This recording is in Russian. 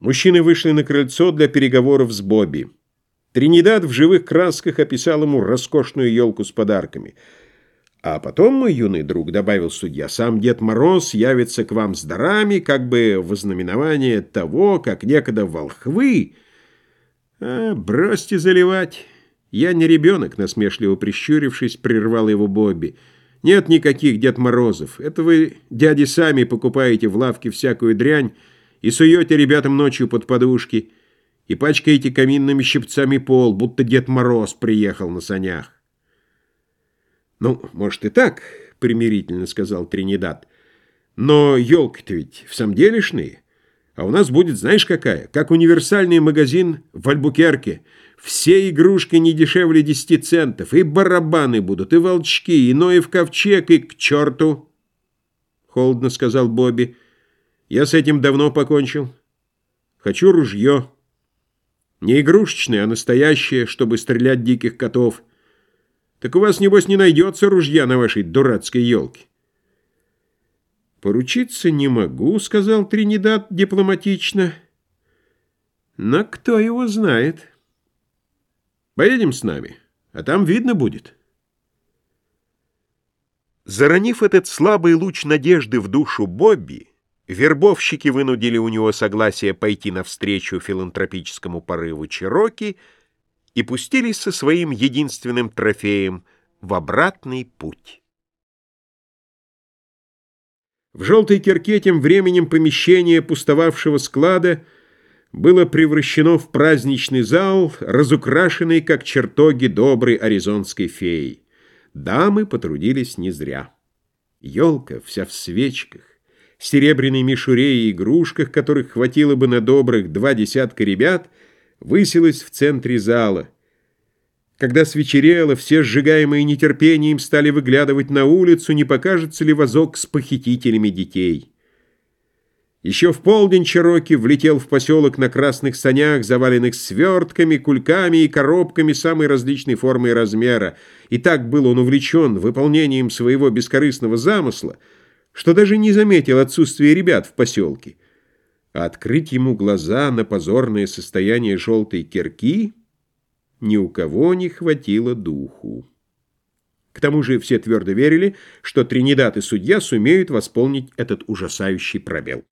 Мужчины вышли на крыльцо для переговоров с Бобби. Тринидад в живых красках описал ему роскошную елку с подарками. «А потом, мой юный друг, — добавил судья, — сам Дед Мороз явится к вам с дарами, как бы в ознаменование того, как некогда волхвы...» «А, бросьте заливать! Я не ребенок», — насмешливо прищурившись, прервал его Бобби. «Нет никаких Дед Морозов. Это вы, дяди, сами покупаете в лавке всякую дрянь, и суете ребятам ночью под подушки, и пачкаете каминными щипцами пол, будто Дед Мороз приехал на санях. «Ну, может и так», — примирительно сказал Тринидад, «но елки-то ведь в самом делешные, а у нас будет, знаешь какая, как универсальный магазин в Альбукерке. Все игрушки не дешевле десяти центов, и барабаны будут, и волчки, и Ноев ковчег, и к черту!» Холодно сказал Бобби. Я с этим давно покончил. Хочу ружье. Не игрушечное, а настоящее, чтобы стрелять диких котов. Так у вас, небось, не найдется ружья на вашей дурацкой елке. «Поручиться не могу», — сказал Тринидад дипломатично. «Но кто его знает?» «Поедем с нами, а там видно будет». Заронив этот слабый луч надежды в душу Бобби, Вербовщики вынудили у него согласие пойти навстречу филантропическому порыву Чироки и пустились со своим единственным трофеем в обратный путь. В желтой кирке тем временем помещение пустовавшего склада было превращено в праздничный зал, разукрашенный, как чертоги доброй аризонской феи. Дамы потрудились не зря. Елка вся в свечках, серебряной мишуре и игрушках, которых хватило бы на добрых два десятка ребят, высилась в центре зала. Когда свечерело, все сжигаемые нетерпением стали выглядывать на улицу, не покажется ли вазок с похитителями детей. Еще в полдень Чироки влетел в поселок на красных санях, заваленных свертками, кульками и коробками самой различной формы и размера. И так был он увлечен выполнением своего бескорыстного замысла — что даже не заметил отсутствия ребят в поселке. А открыть ему глаза на позорное состояние желтой кирки ни у кого не хватило духу. К тому же все твердо верили, что Тринидад и судья сумеют восполнить этот ужасающий пробел.